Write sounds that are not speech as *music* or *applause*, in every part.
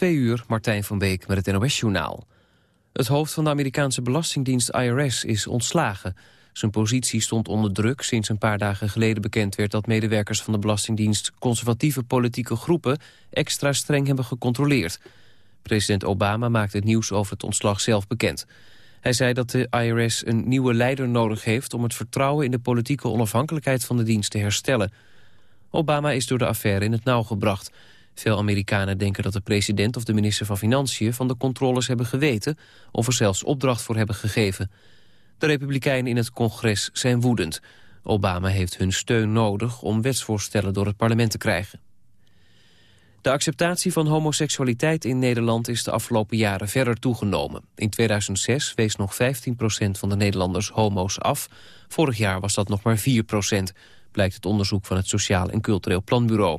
Twee uur, Martijn van Beek met het NOS-journaal. Het hoofd van de Amerikaanse belastingdienst IRS is ontslagen. Zijn positie stond onder druk sinds een paar dagen geleden bekend werd... dat medewerkers van de Belastingdienst conservatieve politieke groepen... extra streng hebben gecontroleerd. President Obama maakte het nieuws over het ontslag zelf bekend. Hij zei dat de IRS een nieuwe leider nodig heeft... om het vertrouwen in de politieke onafhankelijkheid van de dienst te herstellen. Obama is door de affaire in het nauw gebracht... Veel Amerikanen denken dat de president of de minister van Financiën van de controles hebben geweten of er zelfs opdracht voor hebben gegeven. De Republikeinen in het congres zijn woedend. Obama heeft hun steun nodig om wetsvoorstellen door het parlement te krijgen. De acceptatie van homoseksualiteit in Nederland is de afgelopen jaren verder toegenomen. In 2006 wees nog 15% van de Nederlanders homo's af. Vorig jaar was dat nog maar 4% blijkt het onderzoek van het Sociaal en Cultureel Planbureau.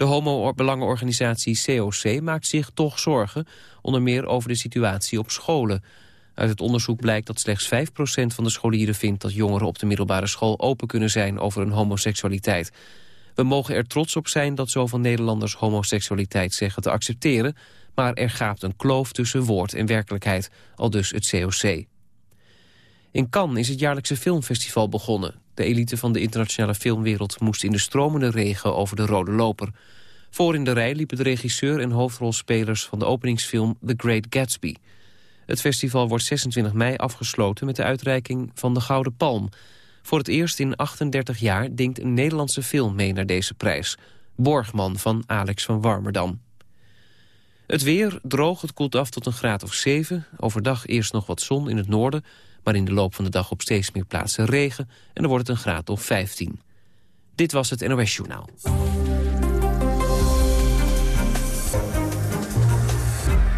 De homo-belangenorganisatie COC maakt zich toch zorgen, onder meer over de situatie op scholen. Uit het onderzoek blijkt dat slechts 5% van de scholieren vindt dat jongeren op de middelbare school open kunnen zijn over hun homoseksualiteit. We mogen er trots op zijn dat zoveel Nederlanders homoseksualiteit zeggen te accepteren, maar er gaapt een kloof tussen woord en werkelijkheid, al dus het COC. In Cannes is het jaarlijkse filmfestival begonnen. De elite van de internationale filmwereld moest in de stromende regen over de rode loper. Voor in de rij liepen de regisseur en hoofdrolspelers van de openingsfilm The Great Gatsby. Het festival wordt 26 mei afgesloten met de uitreiking van de Gouden Palm. Voor het eerst in 38 jaar denkt een Nederlandse film mee naar deze prijs. Borgman van Alex van Warmerdam. Het weer droog, het koelt af tot een graad of 7. Overdag eerst nog wat zon in het noorden maar in de loop van de dag op steeds meer plaatsen regen... en dan wordt het een graad of 15. Dit was het NOS Journaal.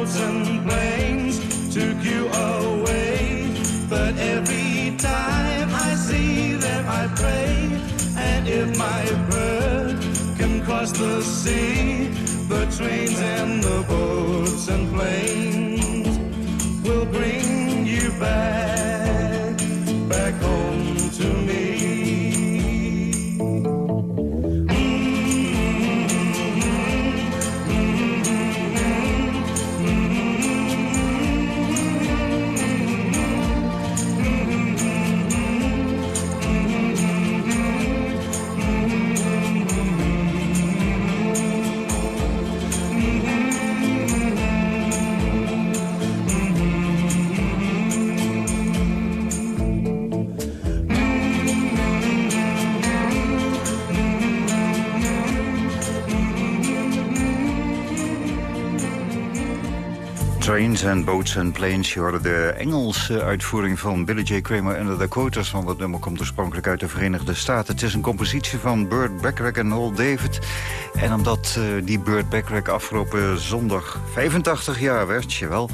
roads and plains took you away. But every time I see them, I pray. And if my bird can cross the sea, the trains and Trains and Boats and Planes. Je hoorde de Engelse uitvoering van Billy J. Kramer en de Dakotas. Want het nummer komt oorspronkelijk uit de Verenigde Staten. Het is een compositie van Burt Bacharach en Noel David. En omdat uh, die Burt Bacharach afgelopen zondag 85 jaar werd, jawel...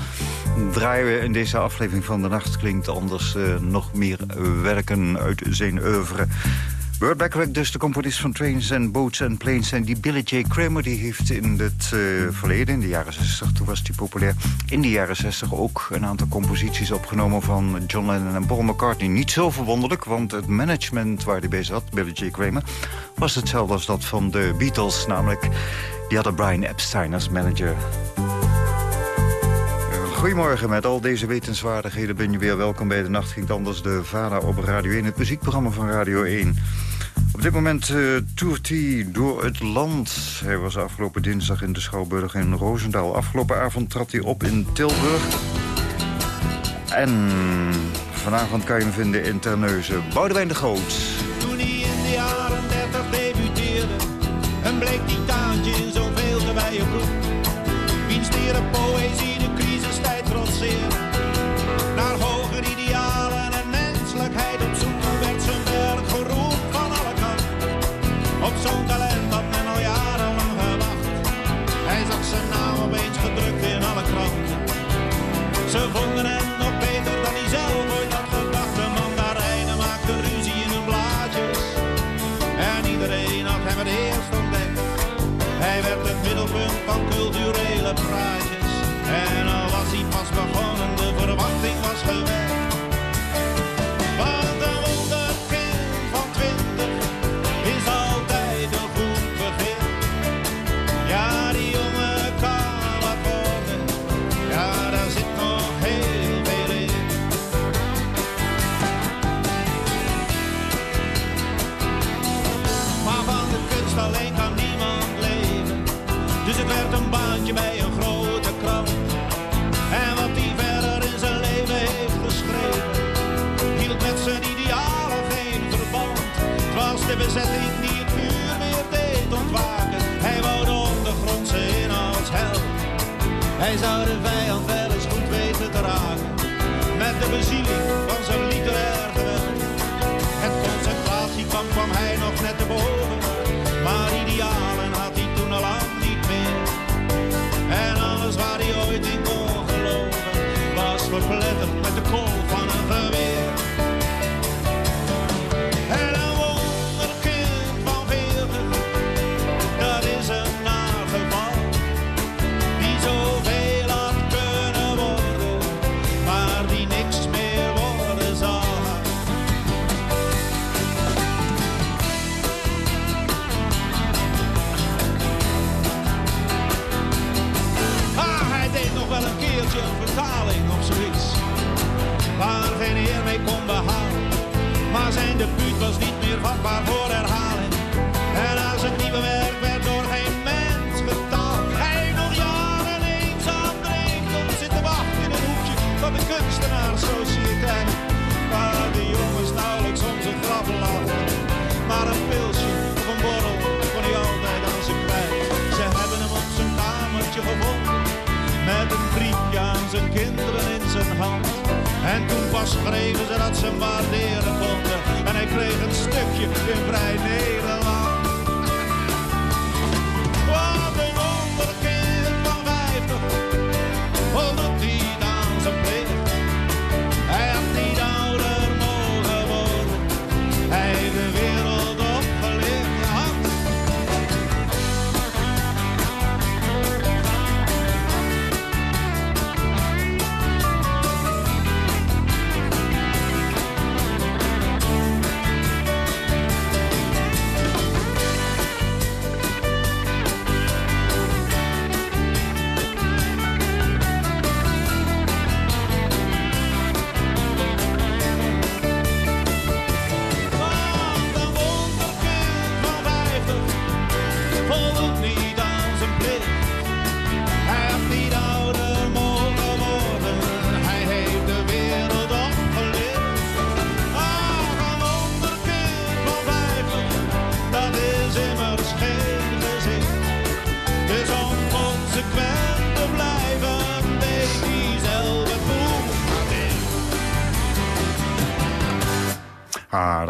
draaien we in deze aflevering van De Nacht Klinkt Anders uh, nog meer werken uit zijn oeuvre. Burt Bacharach, dus de componist van Trains and Boats and Planes. En die Billy J. Kramer die heeft in het uh, verleden, in de jaren 60, toen was hij populair... in de jaren 60 ook een aantal composities opgenomen van John Lennon en Paul McCartney. Niet zo verwonderlijk, want het management waar hij bij zat, Billy J. Kramer... was hetzelfde als dat van de Beatles, namelijk... die hadden Brian Epstein als manager... Goedemorgen, met al deze wetenswaardigheden ben je weer welkom bij de Nacht Ging Anders, de VARA op Radio 1, het muziekprogramma van Radio 1. Op dit moment uh, toert hij door het land. Hij was afgelopen dinsdag in de Schouwburg in Roosendaal. Afgelopen avond trad hij op in Tilburg. En vanavond kan je hem vinden in Terneuzen. Boudewijn de Groot. Zo'n talent had men al jarenlang gewacht. Hij zag zijn naam opeens gedrukt in alle kranten. Ze vonden hem nog beter dan hij zelf ooit had gedacht. De mandarijnen maakten ruzie in hun blaadjes. En iedereen had hem het eerst ontdekt. Hij werd het middelpunt van culturele praatjes. En al was hij pas begonnen, de verwachting was gewekt. Hij zou de wel eens goed weten te raken. Met de bezieling van zijn literair geweld. Het concentratiekamp kwam hij nog net te boven. Maar idealen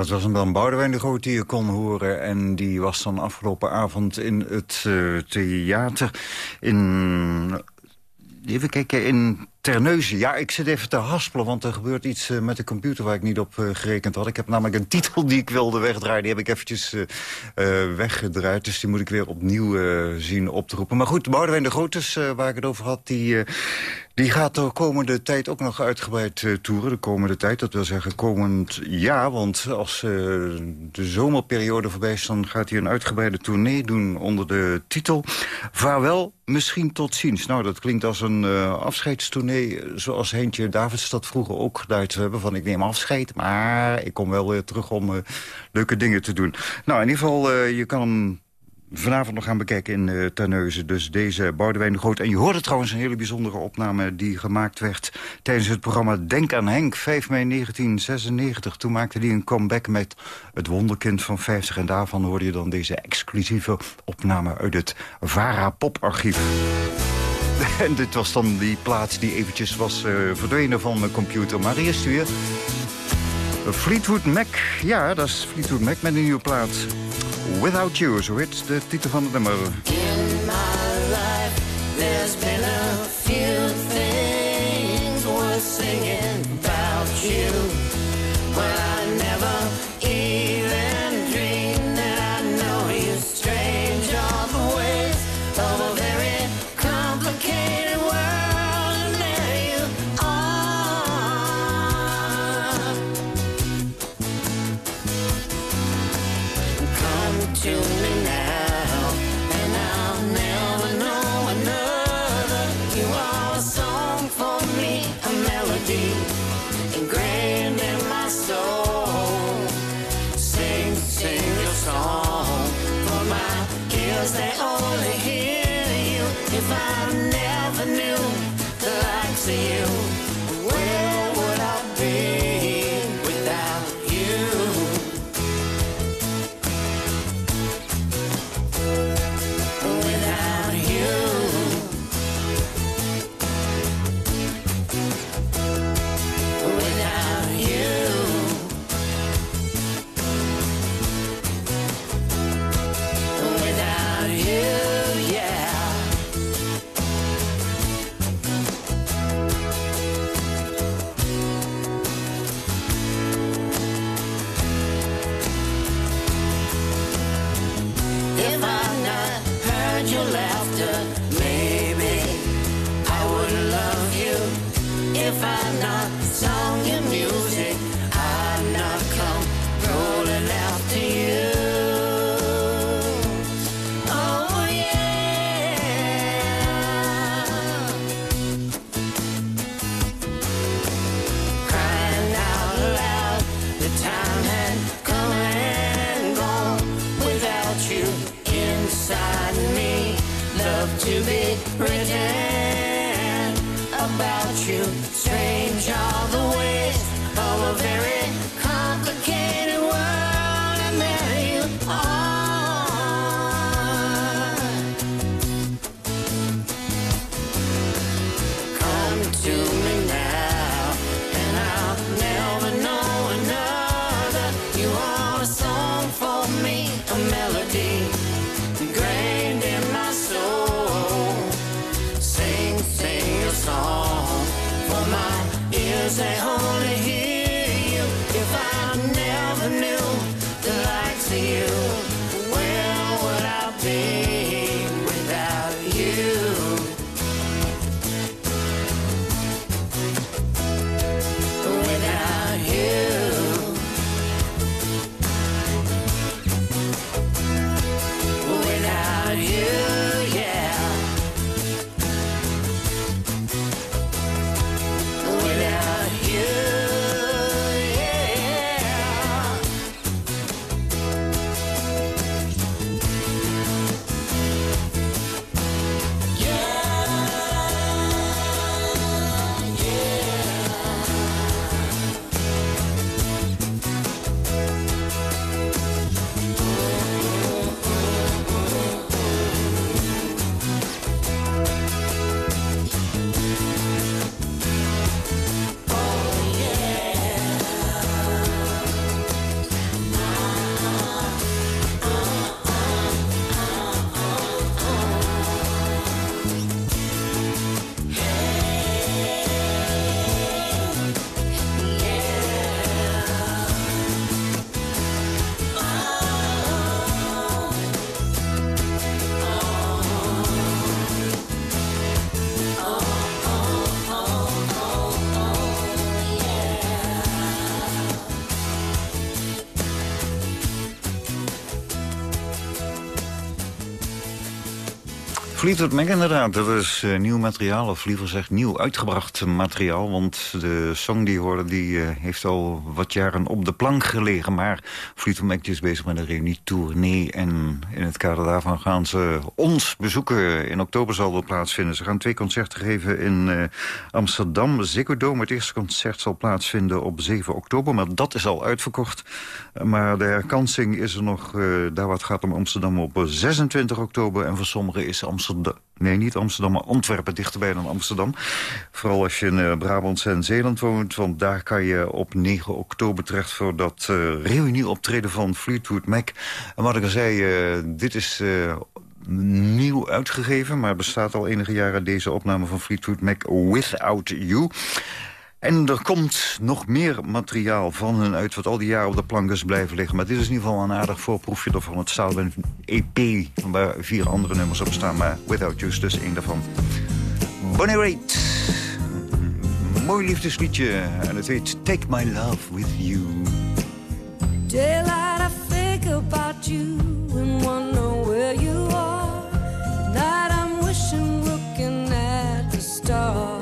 dat was een dan Boudewijn de Groot die je kon horen. En die was dan afgelopen avond in het uh, theater in... Even kijken, in Terneuzen. Ja, ik zit even te haspelen, want er gebeurt iets uh, met de computer waar ik niet op uh, gerekend had. Ik heb namelijk een *laughs* titel die ik wilde wegdraaien. Die heb ik eventjes uh, weggedraaid, dus die moet ik weer opnieuw zien op te roepen. Maar goed, Boudewijn de Groot waar ik het over had, die... Die gaat de komende tijd ook nog uitgebreid toeren. De komende tijd, dat wil zeggen komend jaar. Want als de zomerperiode voorbij is... dan gaat hij een uitgebreide tournee doen onder de titel... Vaarwel, misschien tot ziens. Nou, dat klinkt als een uh, afscheidstournee... zoals Heentje Davids dat vroeger ook gedaan hebben. Van ik neem afscheid, maar ik kom wel weer terug om leuke dingen te doen. Nou, in ieder geval, je kan hem vanavond nog gaan bekijken in uh. Dus deze Boudewijn de Groot. En je hoorde trouwens een hele bijzondere opname die gemaakt werd... tijdens het programma Denk aan Henk, 5 mei 1996. Toen maakte hij een comeback met het wonderkind van 50. En daarvan hoorde je dan deze exclusieve opname uit het VARA Poparchief. *laughs* En dit was dan die plaats die eventjes was uh, verdwenen van mijn computer. Maar eerst weer... Fleetwood Mac. Ja, dat is Fleetwood Mac met een nieuwe plaat. Without You, zo heet de titel van het nummer. to be pretend. Fleetwood Mac inderdaad, dat is uh, nieuw materiaal, of liever gezegd nieuw uitgebracht materiaal. Want de song die hoorde, die uh, heeft al wat jaren op de plank gelegen. Maar Fleetwood Mac is bezig met een reunietournee. En in het kader daarvan gaan ze ons bezoeken. In oktober zal dat plaatsvinden. Ze gaan twee concerten geven in uh, Amsterdam. Ziggo Dome, het eerste concert zal plaatsvinden op 7 oktober. Maar dat is al uitverkocht. Maar de herkansing is er nog, daar wat gaat om Amsterdam op 26 oktober. En voor sommigen is Amsterdam Nee, niet Amsterdam, maar Antwerpen, dichterbij dan Amsterdam. Vooral als je in uh, Brabant en Zeeland woont. Want daar kan je op 9 oktober terecht voor dat uh, reunieoptreden van Fleetwood Mac. En wat ik al zei, uh, dit is nieuw uitgegeven... maar bestaat al enige jaren deze opname van Fleetwood Mac Without You... En er komt nog meer materiaal van hun uit... wat al die jaren op de plank is blijven liggen. Maar dit is in ieder geval een aardig voorproefje ervan. Het staat een EP waar vier andere nummers op staan. Maar Without You is dus één daarvan. Bonnie Raitt. Mooi liefdesliedje. En het heet Take My Love With You. Daylight, I think about you and wonder where you are. Night, I'm wishing, looking at the stars.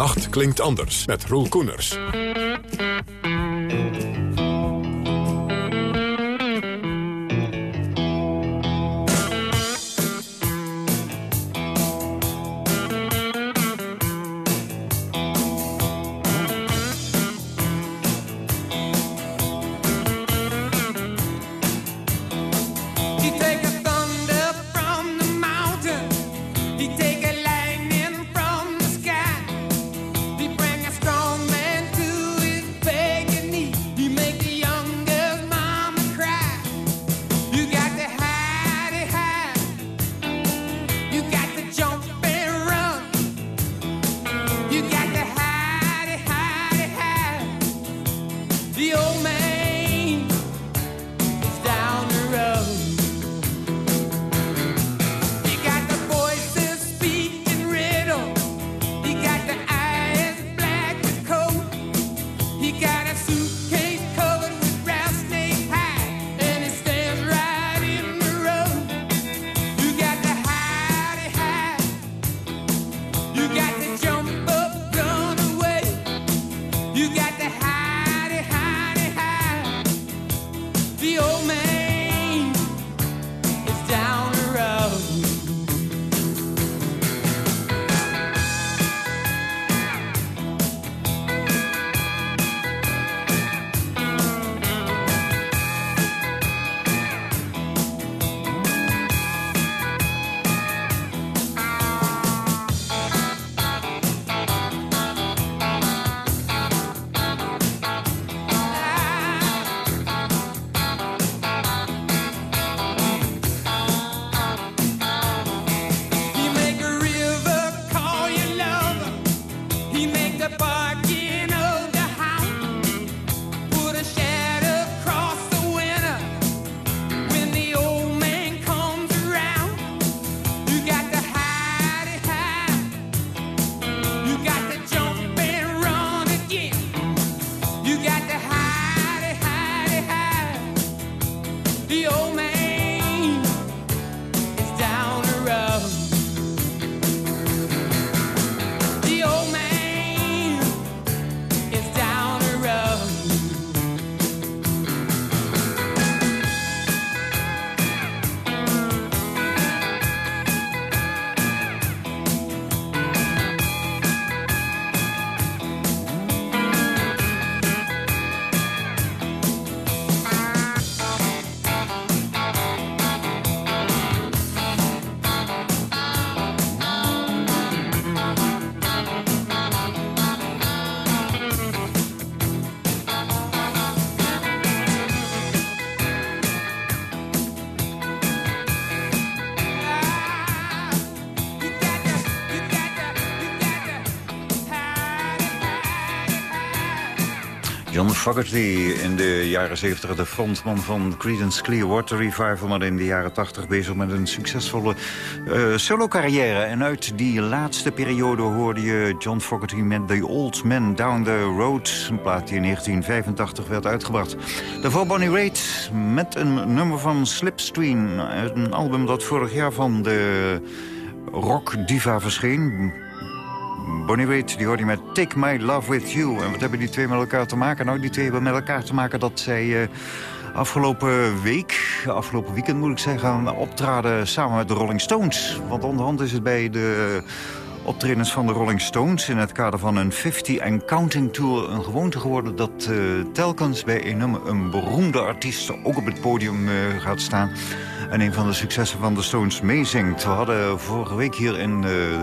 Nacht klinkt anders met Roel Koeners. John Fogerty in de jaren 70 de frontman van Creedence Clearwater Revival... maar in de jaren 80 bezig met een succesvolle uh, solo-carrière. En uit die laatste periode hoorde je John Fogerty met The Old Man Down the Road... een plaat die in 1985 werd uitgebracht. Daarvoor Bonnie Raitt met een nummer van Slipstream. Een album dat vorig jaar van de rock diva verscheen... Bonnie Raitt, die hoorde je met Take My Love With You. En wat hebben die twee met elkaar te maken? Nou, die twee hebben met elkaar te maken dat zij uh, afgelopen week, afgelopen weekend moet ik zeggen, optraden samen met de Rolling Stones. Want onderhand is het bij de optredens van de Rolling Stones... in het kader van een 50 and Counting Tour een gewoonte geworden... dat uh, telkens bij een, een beroemde artiest ook op het podium uh, gaat staan... en een van de successen van de Stones meezingt. We hadden vorige week hier in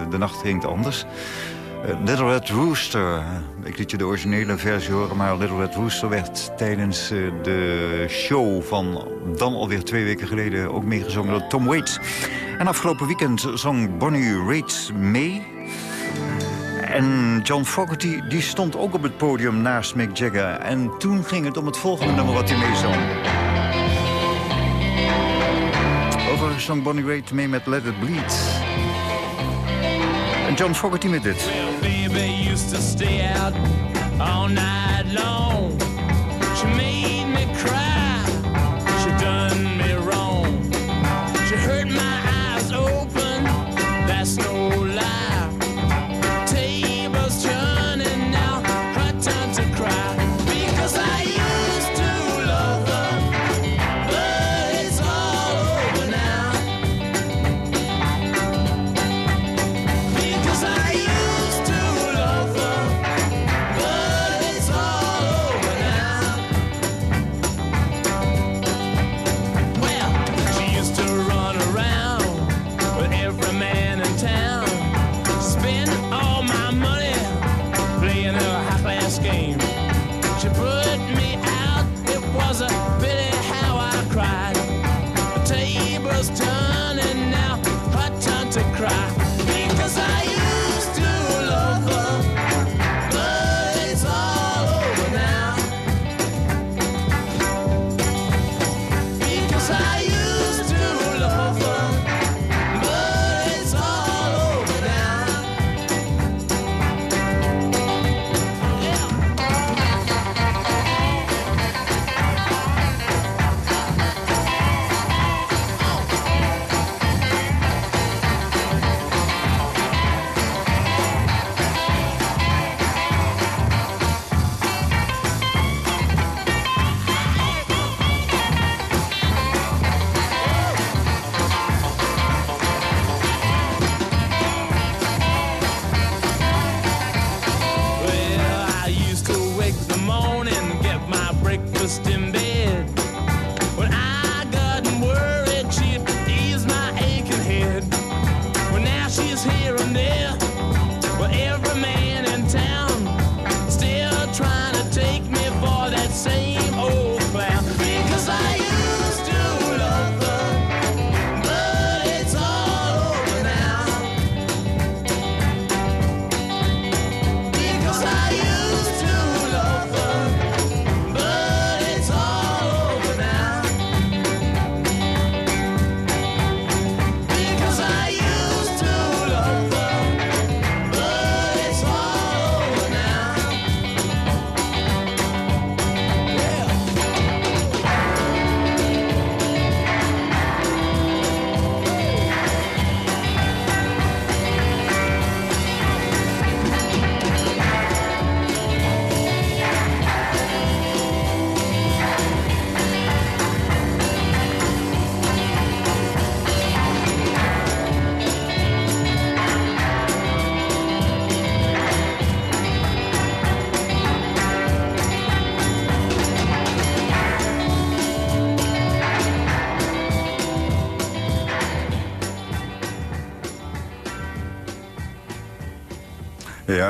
De Nacht Ringt Anders... Little Red Rooster. Ik liet je de originele versie horen, maar Little Red Rooster werd tijdens de show van dan alweer twee weken geleden ook meegezongen door Tom Waits. En afgelopen weekend zong Bonnie Raitt mee. En John Fogerty die stond ook op het podium naast Mick Jagger. En toen ging het om het volgende nummer wat hij meezong. Overigens zong Bonnie Raitt mee met Let It Bleed. John Fogerty met dit. Night long.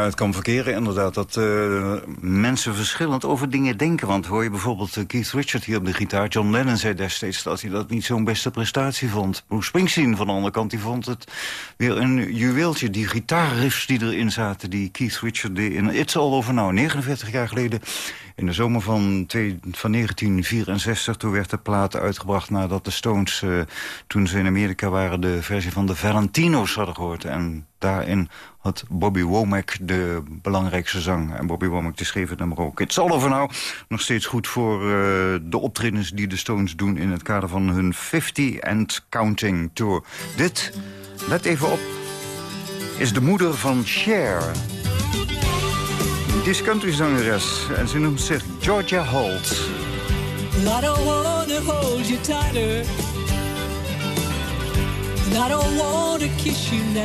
Het kan verkeren inderdaad dat uh, mensen verschillend over dingen denken. Want hoor je bijvoorbeeld uh, Keith Richard hier op de gitaar. John Lennon zei destijds dat hij dat niet zo'n beste prestatie vond. Bruce Springsteen van de andere kant, die vond het weer een juweeltje. Die gitaarriffs die erin zaten, die Keith Richard deed in It's All Over Now, 49 jaar geleden in de zomer van, van 1964 toen werd de plaat uitgebracht nadat de Stones... Uh, toen ze in Amerika waren de versie van de Valentino's hadden gehoord. En daarin had Bobby Womack de belangrijkste zang. En Bobby Womack schreef het nummer ook. It's all over now. Nog steeds goed voor uh, de optredens die de Stones doen... in het kader van hun 50 and Counting Tour. Dit, let even op, is de moeder van Cher... Die is en ze noemt zich Georgia Holt. I don't wanna hold you tighter. I don't wanna kiss you now.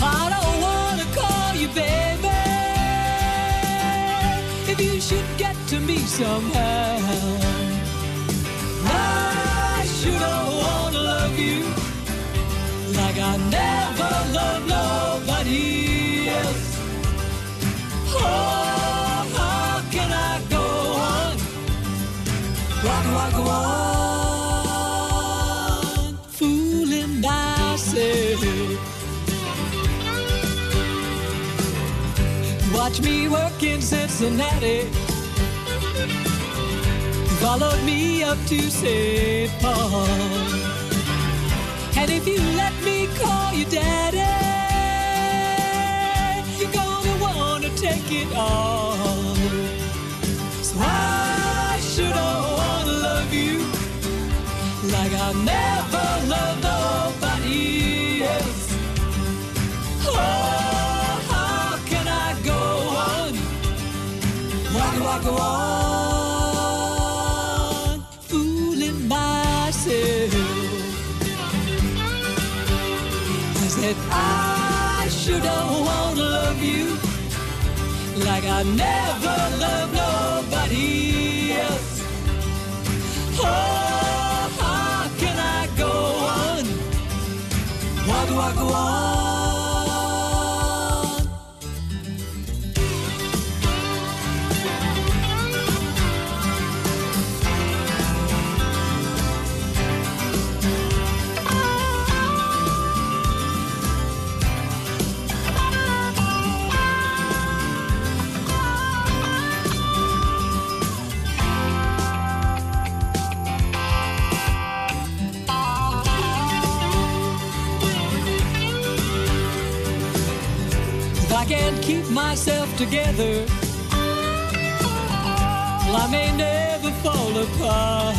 I don't wanna call you baby. If you should get to me somehow Fooling myself. Watch me work in Cincinnati. Followed me up to St. Paul. And if you let me call you daddy you're gonna wanna take it all. Like I never loved nobody else. Oh, how can I go on? Why do on fooling myself? I said I should wanna love you like I never loved nobody else. Oh, agua. Together. Well, I may never fall apart.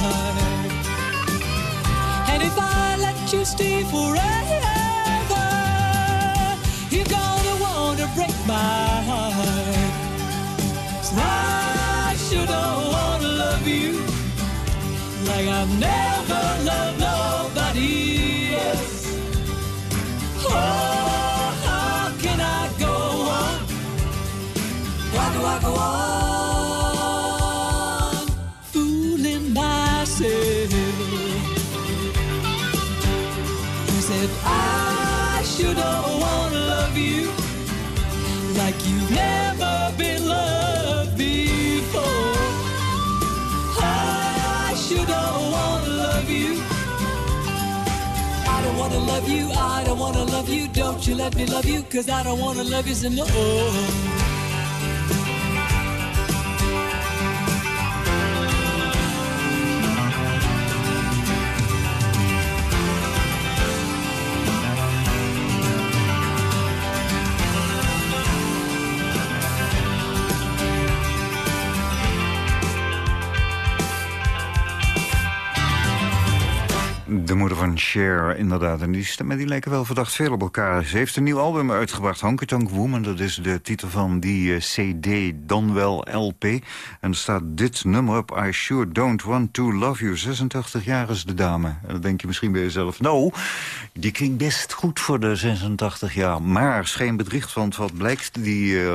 And if I let you stay forever, you're gonna wanna break my heart. So I should wanna love you like I've never loved nobody fooling myself. Said I should wanna love you like you've never been loved before. I should wanna love you. I don't wanna love you, I don't wanna love you. Don't you let me love you, cause I don't wanna love you some. De moeder van Cher, inderdaad. En die stemmen die lijken wel verdacht veel op elkaar. Ze heeft een nieuw album uitgebracht, Honky Tonk Woman. Dat is de titel van die uh, cd, dan wel LP. En er staat dit nummer op, I Sure Don't Want To Love You. 86 jaar is de dame. En dan denk je misschien bij jezelf, nou, die klinkt best goed voor de 86 jaar. Maar scheen bedriegt, want wat blijkt, die uh,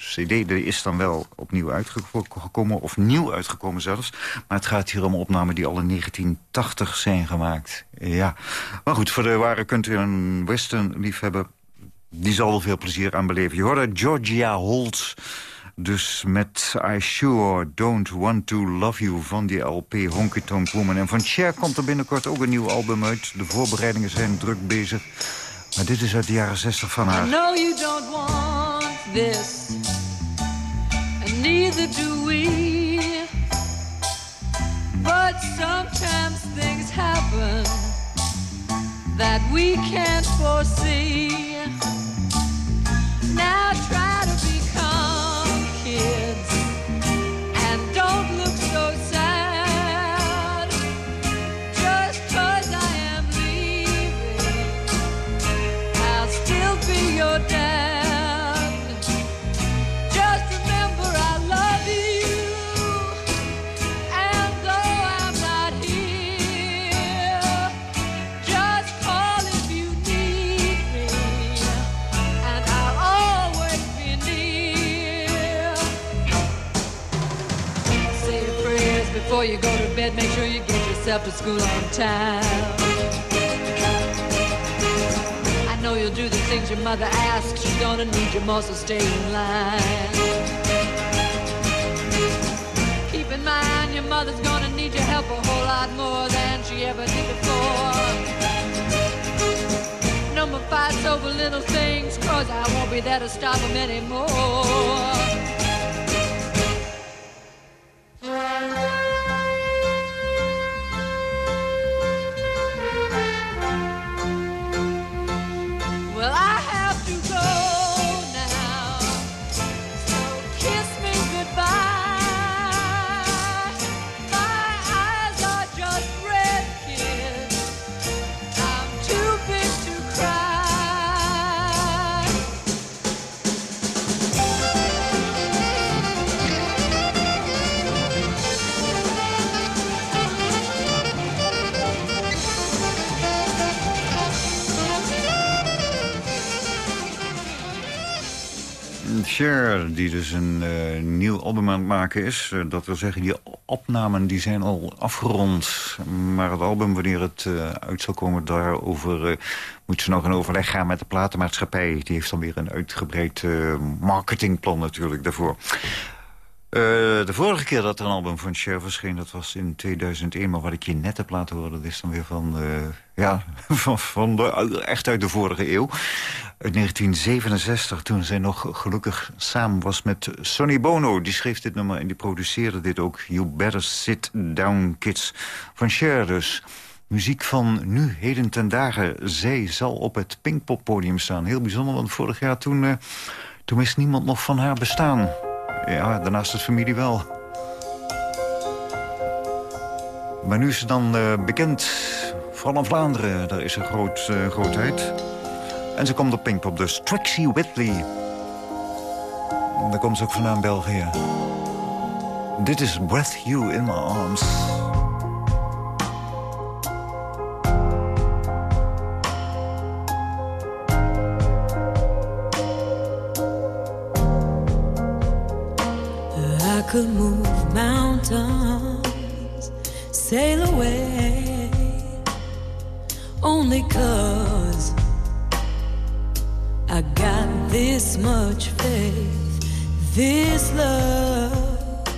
cd die is dan wel opnieuw uitgekomen. Of nieuw uitgekomen zelfs. Maar het gaat hier om opnamen die al in 1980 zijn gemaakt. Ja, maar goed, voor de ware kunt u een western liefhebber die zal er veel plezier aan beleven. Je hoorde Georgia Holtz. Dus met I Sure Don't Want To Love You van die LP Honky Tonk Woman. En van Cher komt er binnenkort ook een nieuw album uit. De voorbereidingen zijn druk bezig. Maar dit is uit de jaren 60 van haar. I you don't want this, and neither do we. Sometimes things happen that we can't foresee. You go to bed. Make sure you get yourself to school on time. I know you'll do the things your mother asks. She's gonna need you more, so stay in line. Keep in mind your mother's gonna need your help a whole lot more than she ever did before. No more fights over little things, cause I won't be there to stop them anymore. Die dus een eh, nieuw album aan het maken is. Eh, dat wil zeggen, die opnamen die zijn al afgerond. Maar het album, wanneer het eh, uit zal komen, daarover moet ze nog in overleg gaan met de platenmaatschappij. Die heeft dan weer een uitgebreid marketingplan natuurlijk daarvoor. Eh, de vorige keer dat er een album van Cher verscheen, dat was in 2001. Maar wat ik je net heb laten horen, dat is dan weer van, eh, ja, *laughs* van, van de, echt uit de vorige eeuw. Uit 1967, toen zij nog gelukkig samen was met Sonny Bono. Die schreef dit nummer en die produceerde dit ook. You Better Sit Down Kids. Van Cher dus. Muziek van nu, heden ten dagen. Zij zal op het Pinkpop-podium staan. Heel bijzonder, want vorig jaar toen, eh, toen wist niemand nog van haar bestaan. Ja, daarnaast het familie wel. Maar nu is ze dan eh, bekend, vooral in Vlaanderen. Daar is ze groot, eh, grootheid. En ze komt op Pinkpop, dus Trixie Whitley. Daar komt ze ook vandaan, België. Dit is Breath You in My Arms. Could move mountains, sail away, only cause I got this much faith. This love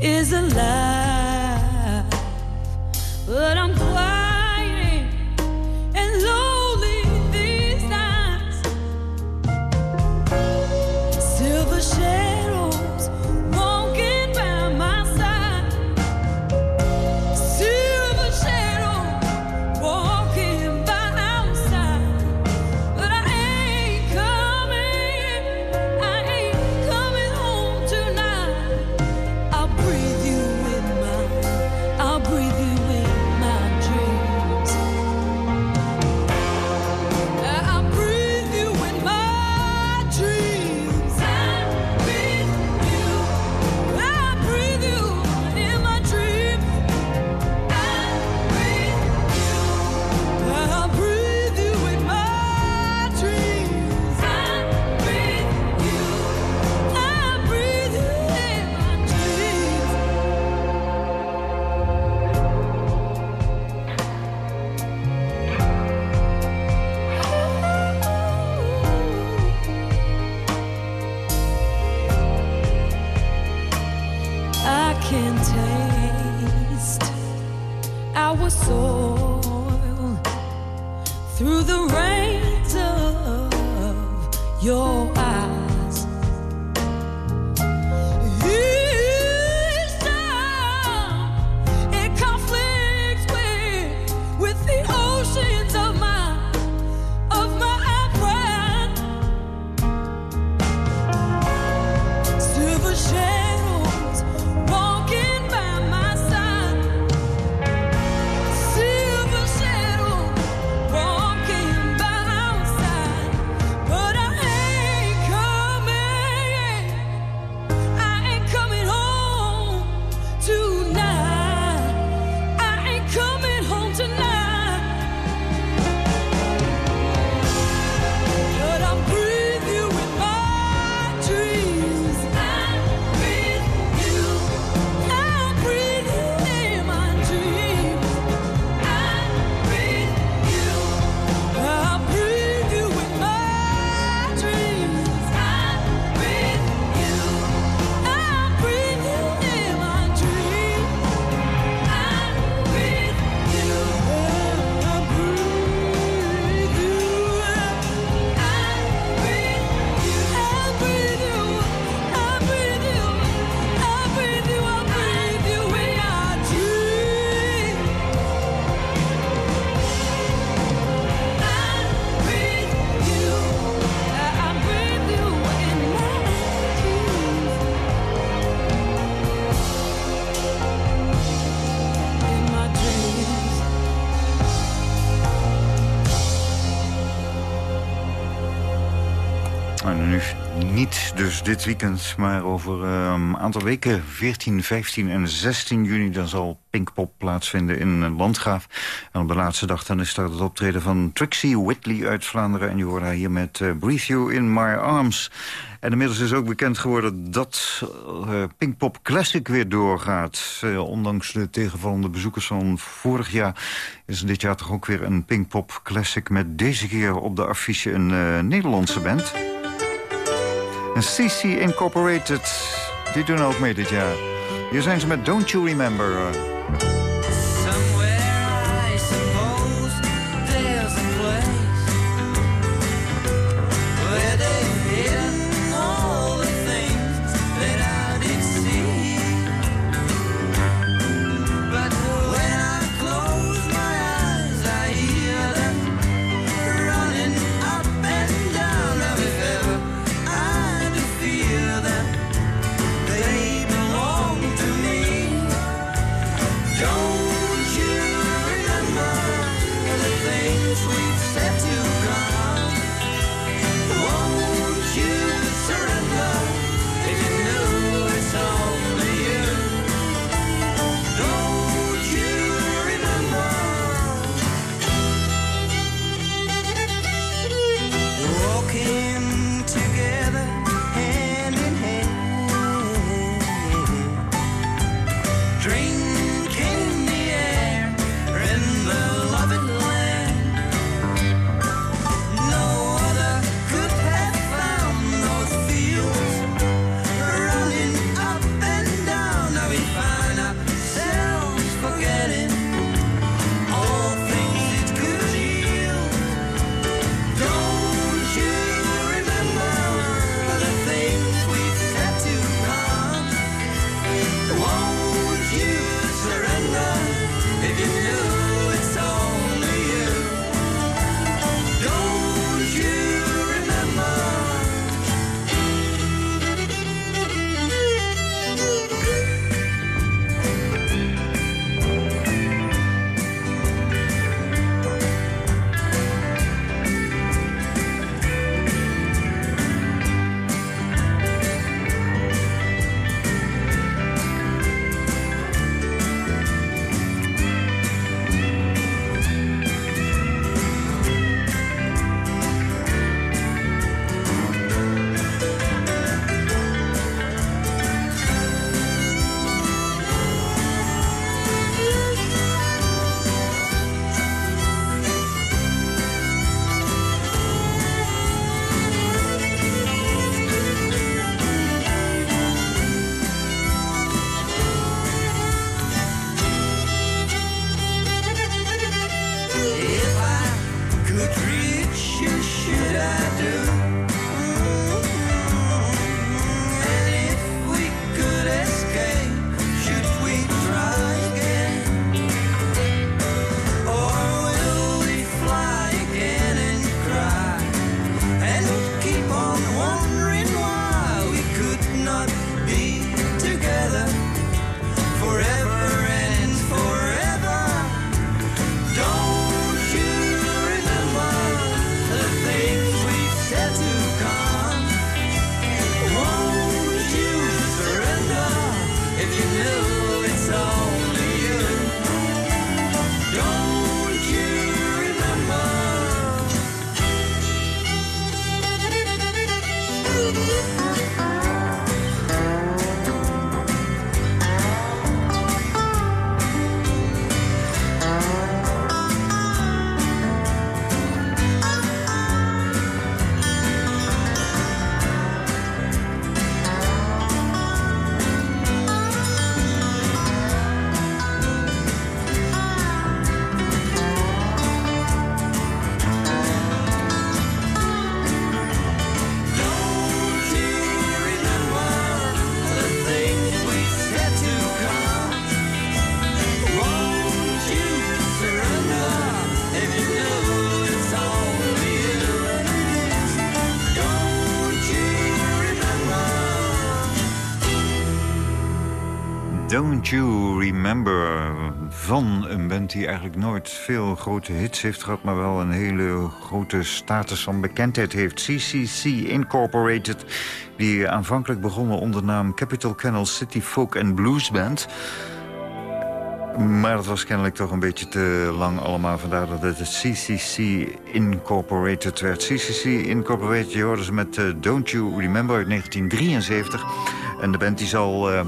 is alive, but I'm quiet dit weekend, maar over een aantal weken, 14, 15 en 16 juni... dan zal Pinkpop plaatsvinden in Landgraaf. En op de laatste dag dan is daar het optreden van Trixie Whitley uit Vlaanderen. En je hier met eh, Breathe You in My Arms. En inmiddels is ook bekend geworden dat eh, Pinkpop Classic weer doorgaat. Eh, ondanks de tegenvallende bezoekers van vorig jaar... is dit jaar toch ook weer een Pinkpop Classic... met deze keer op de affiche een Nederlandse band... En CC Incorporated, die doen ook mee dit jaar. Hier zijn ze met Don't You Remember. You Remember van een band die eigenlijk nooit veel grote hits heeft gehad... maar wel een hele grote status van bekendheid heeft. CCC Incorporated, die aanvankelijk begonnen onder de naam Capital Kennel City Folk and Blues Band... Maar dat was kennelijk toch een beetje te lang allemaal. Vandaar dat het CCC Incorporated werd. CCC Incorporated, je hoorde ze met eh, Don't You Remember uit 1973. En de band die zal... eh,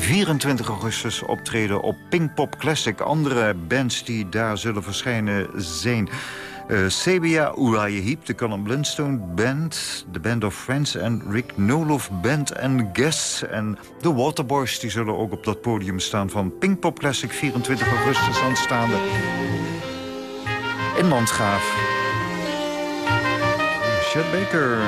24 augustus optreden op Pinkpop Classic. Andere bands die daar zullen verschijnen zijn... eh Sebia Uriah Heep, de Colin Blindstone Band... de Band of Friends en Rick Nolof Band and Guests. En de Waterboys die zullen ook op dat podium staan... van Pinkpop Classic 24 augustus aanstaande in Manschaaf. Chet Baker...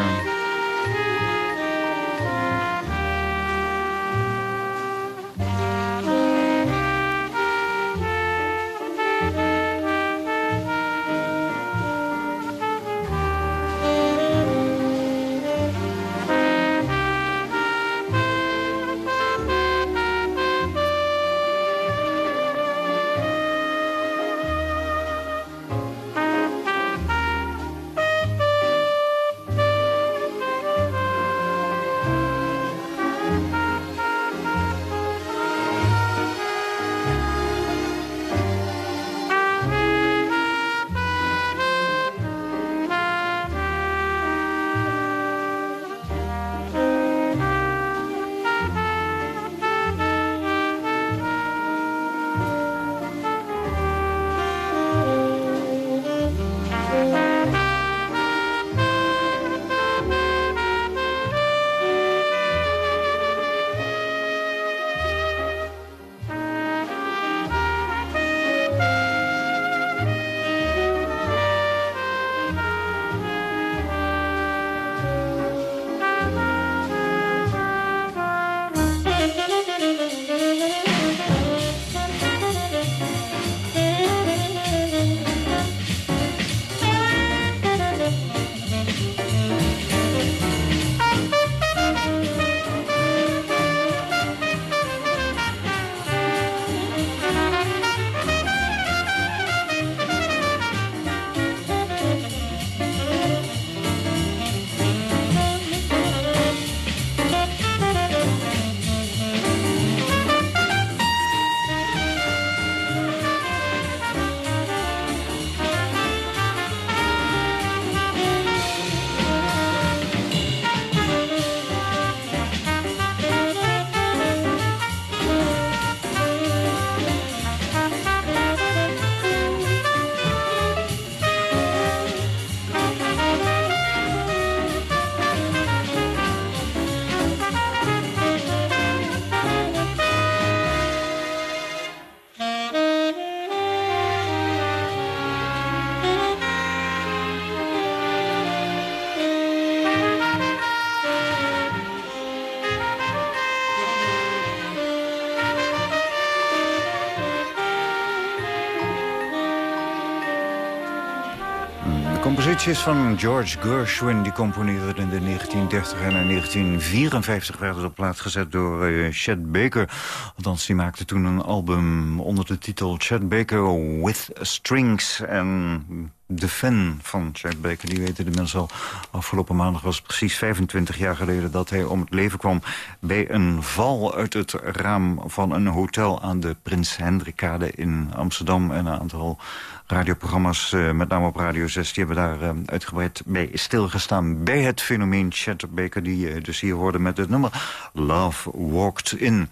Composities van George Gershwin, die componeerde in de 1930 en in 1954 werden op plaat gezet door eh, Chet Baker. Althans, die maakte toen een album onder de titel Chet Baker with Strings. En de fan van Chet Baker. Die weten de mensen al. Afgelopen maandag was precies 25 jaar geleden... dat hij om het leven kwam bij een val uit het raam van een hotel... aan de Prins Hendrikade in Amsterdam. En een aantal radioprogramma's, eh, met name op Radio 6... die hebben daar eh, uitgebreid bij stilgestaan. Bij het fenomeen Chet Baker, die je dus hier hoorde met het nummer... Love Walked In.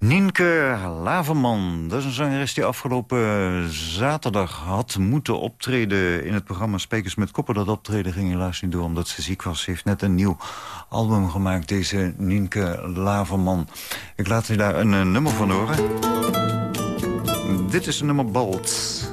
Nienke Laverman, dat is een zangeres die afgelopen zaterdag had moeten optreden in het programma Spekers met Koppen. Dat optreden ging helaas niet door omdat ze ziek was. Ze heeft net een nieuw album gemaakt, deze Nienke Laverman. Ik laat je daar een, eh, nummer van horen. Dit is nummer Balt.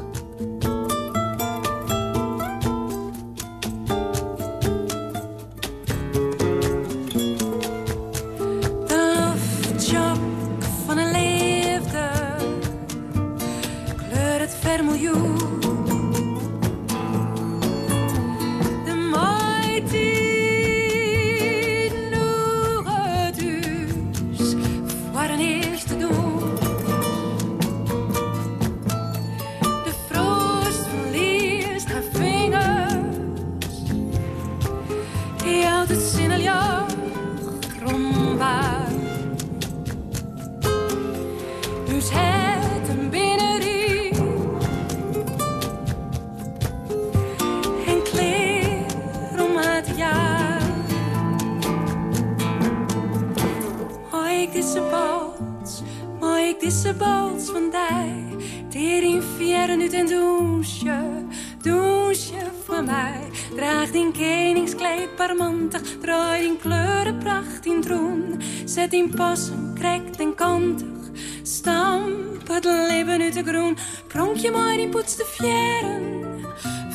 Ten douche, douche voor mij. Draag die koningskleed parmantig, draai die kleurenpracht in troen. Zet in passen, krekt en kantig, stamp het leven uit de groen. Pronk je maar in poets de fjeren,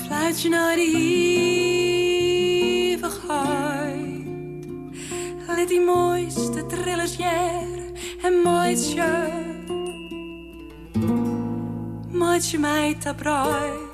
fluit je naar de eeuwigheid. Let die mooiste trillers jaren en mooitje, mooitje mij te bruid.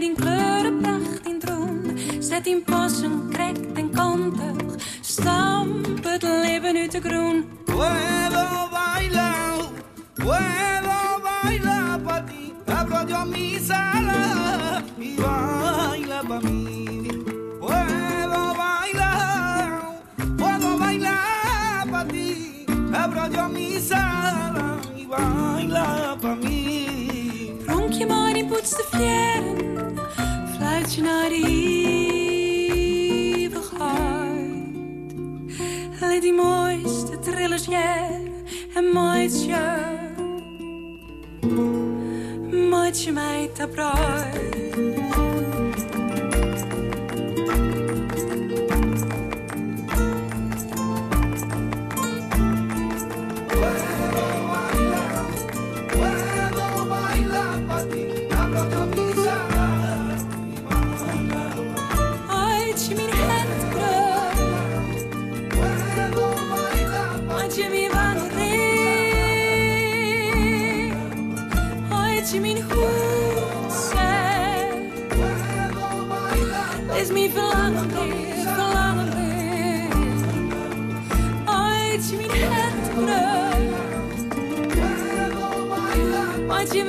Draai die kleurenpracht in troon. Zet in passen, krekt en kantig, stamp het leven uit de groen. Puedo bailar, puedo bailar pa' ti. Abro yo mi sala y baila pa' mí. Puedo bailar, puedo bailar pa' ti. Abro yo mi sala y baila pa' mí. Pronk je maar in poets de de eeuwigheid. Let die mooiste trillers jaren en mooitje, mooitje mij te bruid.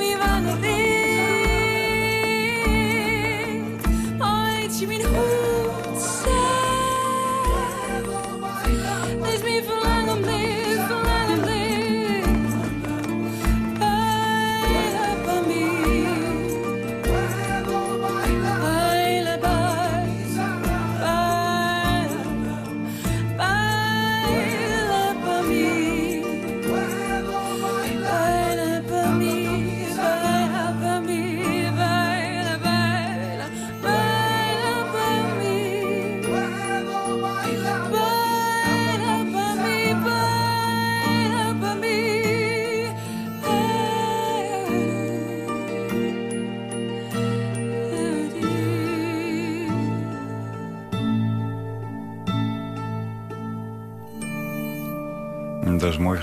Ooit je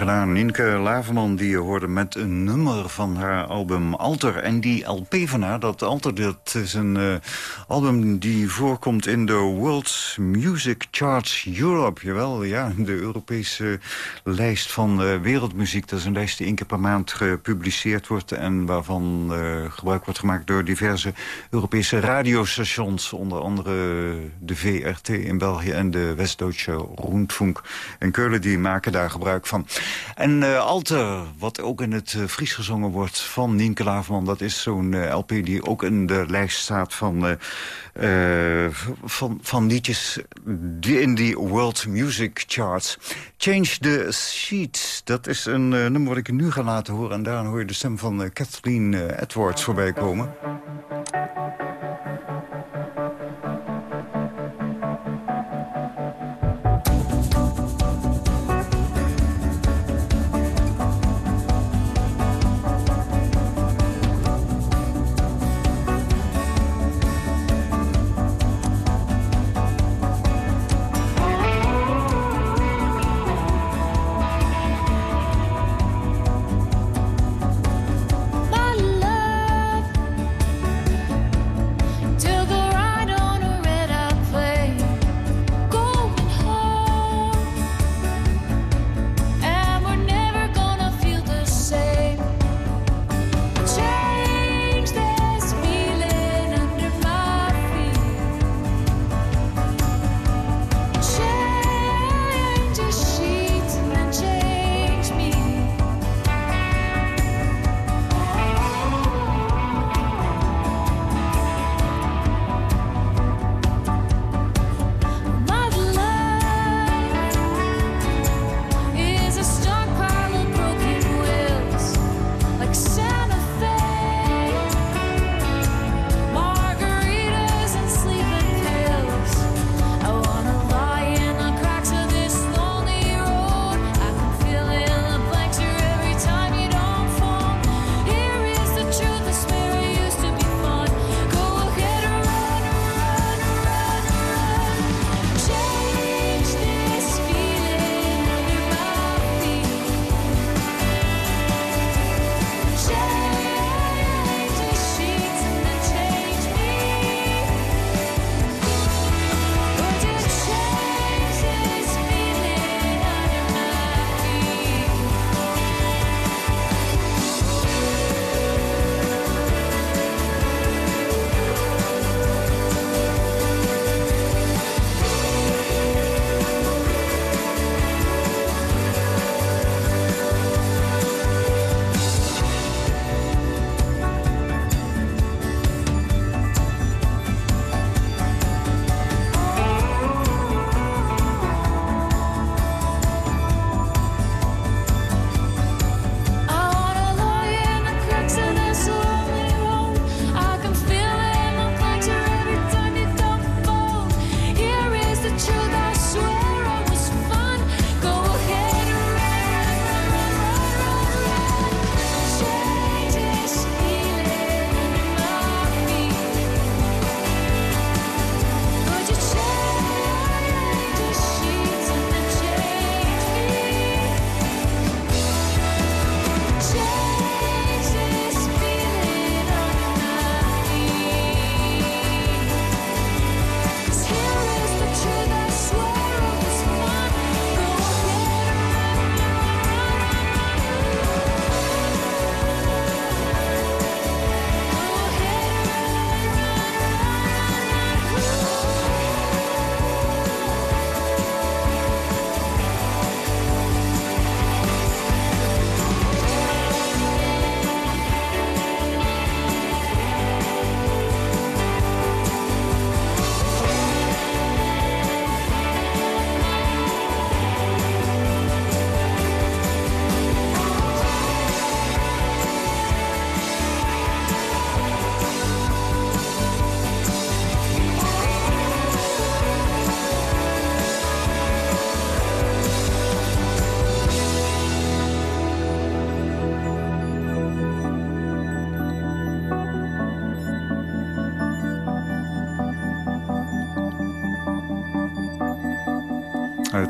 Nienke Laverman die je hoorde met een nummer van haar album Alter. En die LP van haar, dat Alter, dat is een uh, album die voorkomt in de World Music Charts Europe. Jawel, ja, de Europese lijst van uh, wereldmuziek. Dat is een lijst die één keer per maand gepubliceerd wordt... en waarvan uh, gebruik wordt gemaakt door diverse Europese radiostations. Onder andere de VRT in België en de West-Duitse Rundfunk en Keulen. Die maken daar gebruik van. En uh, Alter, wat ook in het uh, Fries gezongen wordt van Nienke Laverman... dat is zo'n uh, LP die ook in de lijst staat van, van, van liedjes in die World Music Charts. Change the Sheets, dat is een nummer wat ik nu ga laten horen... en daarna hoor je de stem van Kathleen Edwards voorbij komen.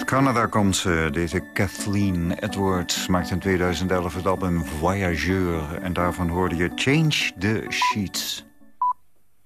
Canada komt ze, deze Kathleen Edwards. Maakte in 2011 het album Voyageur. En daarvan hoorde je Change the Sheets.